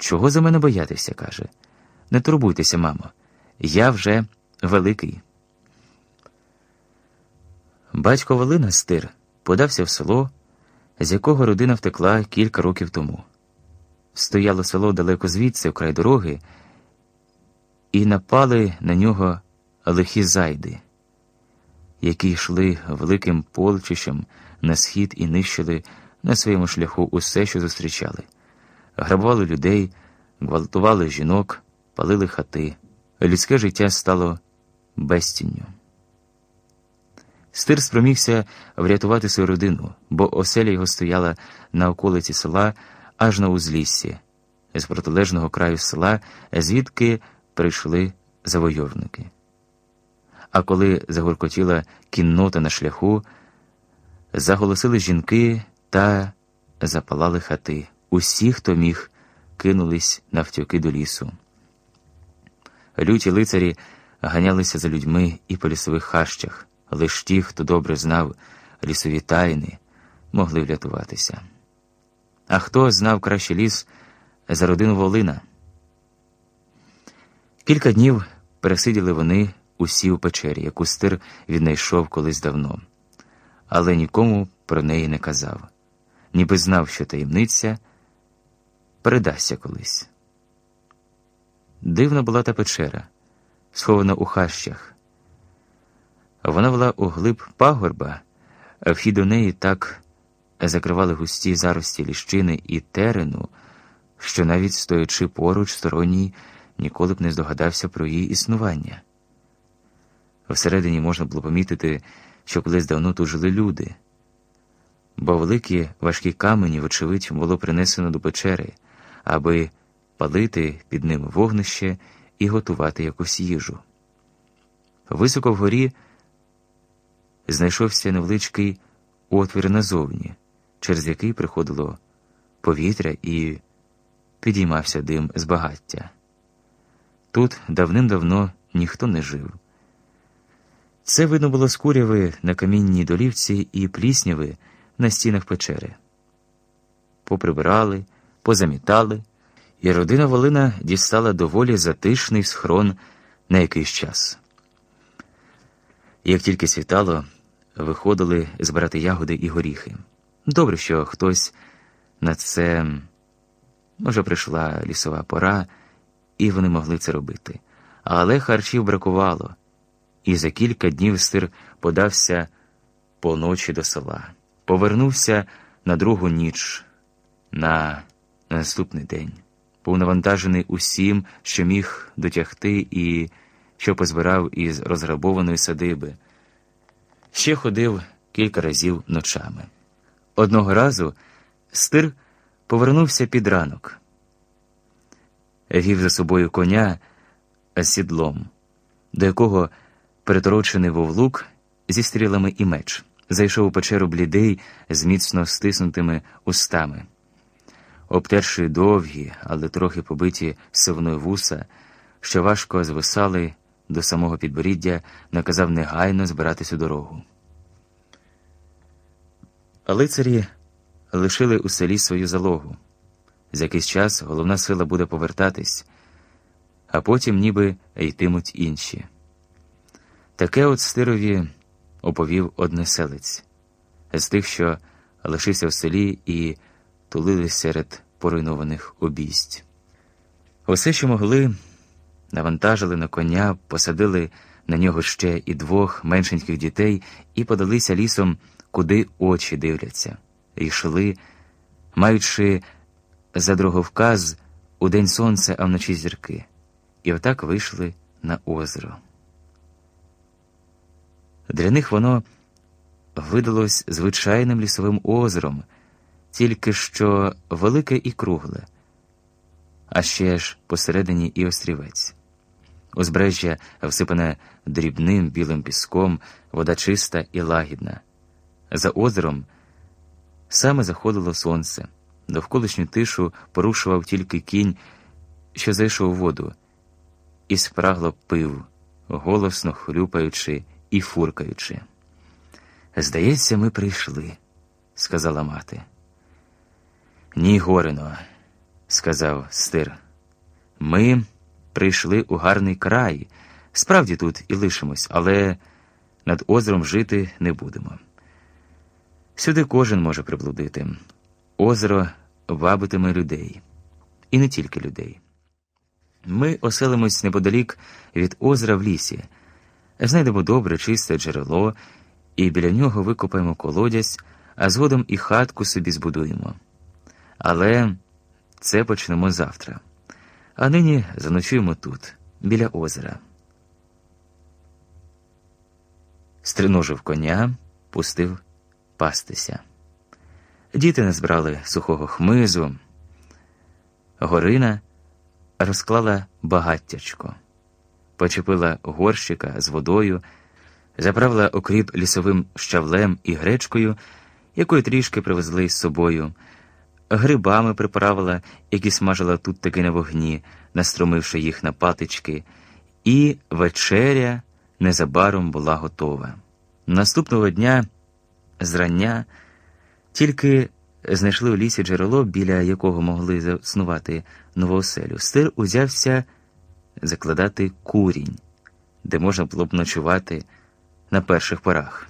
Чого за мене боятися? каже. Не турбуйтеся, мамо, я вже великий. Батько Волина Стир подався в село, з якого родина втекла кілька років тому. Стояло село далеко звідси, вкрай дороги, і напали на нього лихі зайди, які йшли великим полчищем на схід і нищили на своєму шляху усе, що зустрічали, грабували людей, гвалтували жінок, палили хати. Людське життя стало безцінню. Стир спромігся врятувати свою родину, бо оселя його стояла на околиці села аж на узліссі, з протилежного краю села, звідки прийшли завойовники. А коли загуркотіла кіннота на шляху, заголосили жінки та запалали хати. Усі, хто міг, кинулись навтюки до лісу. Люті лицарі ганялися за людьми і по лісових хащах. Лиш ті, хто добре знав лісові тайни, могли врятуватися. А хто знав краще ліс за родину Волина? Кілька днів пересиділи вони усі у печері, яку стир віднайшов колись давно, але нікому про неї не казав, ніби знав, що таємниця передасться колись. Дивна була та печера, схована у хащах. Вона була у глиб пагорба, вхід до неї так закривали густі зарості ліщини і терену, що навіть стоячи поруч сторонній, ніколи б не здогадався про її існування. Всередині можна було помітити, що колись давно тут жили люди, бо великі важкі камені, вочевидь, було принесено до печери, аби палити під ними вогнище і готувати якусь їжу. Високо вгорі знайшовся невеличкий отвір назовні, через який приходило повітря і підіймався дим з багаття. Тут давним-давно ніхто не жив. Це видно було з куряви на камінній долівці і плісняви на стінах печери. Поприбирали, позамітали, і родина Волина дістала доволі затишний схрон на якийсь час. Як тільки світало, виходили збирати ягоди і горіхи. Добре, що хтось на це може прийшла лісова пора, і вони могли це робити. Але харчів бракувало, і за кілька днів стир подався поночі до села. Повернувся на другу ніч, на наступний день, був навантажений усім, що міг дотягти і що позбирав із розграбованої садиби. Ще ходив кілька разів ночами. Одного разу стир повернувся під ранок, вів за собою коня сідлом, до якого переторочений вовлук зі стрілами і меч, зайшов у печеру блідий з міцно стиснутими устами. Обтерши довгі, але трохи побиті сивною вуса, що важко звисали до самого підборіддя, наказав негайно збиратись у дорогу. Лицарі лишили у селі свою залогу. За якийсь час головна сила буде повертатись, а потім ніби йтимуть інші. Таке от стирові оповів однеселець з тих, що лишився в селі і тулились серед поруйнованих обійсть. Усе, що могли, навантажили на коня, посадили на нього ще і двох меншеньких дітей і подалися лісом, куди очі дивляться, йшли, маючи за дороговказ у день сонце, а вночі зірки, і отак вийшли на озеро. Для них воно видалось звичайним лісовим озером, тільки що велике і кругле, а ще ж посередині і острівець. Узбережжя всипане дрібним білим піском, вода чиста і лагідна. За озером саме заходило сонце, довколишню тишу порушував тільки кінь, що зайшов у воду, і спрагло пив, голосно хлюпаючи і фуркаючи. Здається, ми прийшли, сказала мати. Ні, Горино, сказав стир. Ми прийшли у гарний край. Справді тут і лишимось, але над озером жити не будемо. Сюди кожен може приблудити. Озеро вабитиме людей, і не тільки людей. Ми оселимось неподалік від озера в лісі, знайдемо добре, чисте джерело, і біля нього викопаємо колодязь, а згодом і хатку собі збудуємо. Але це почнемо завтра. А нині заночуємо тут, біля озера. Стриножив коня, пустив пастися. Діти назбрали сухого хмизу. Горина розклала багаттячко, почепила горщика з водою, заправила окріп лісовим щавлем і гречкою, якої трішки привезли з собою, грибами приправила, які смажила тут таки на вогні, настромивши їх на патички, і вечеря незабаром була готова. Наступного дня, зрання, тільки знайшли у лісі джерело, біля якого могли заснувати новооселю. Стир узявся закладати курінь, де можна було б ночувати на перших порах.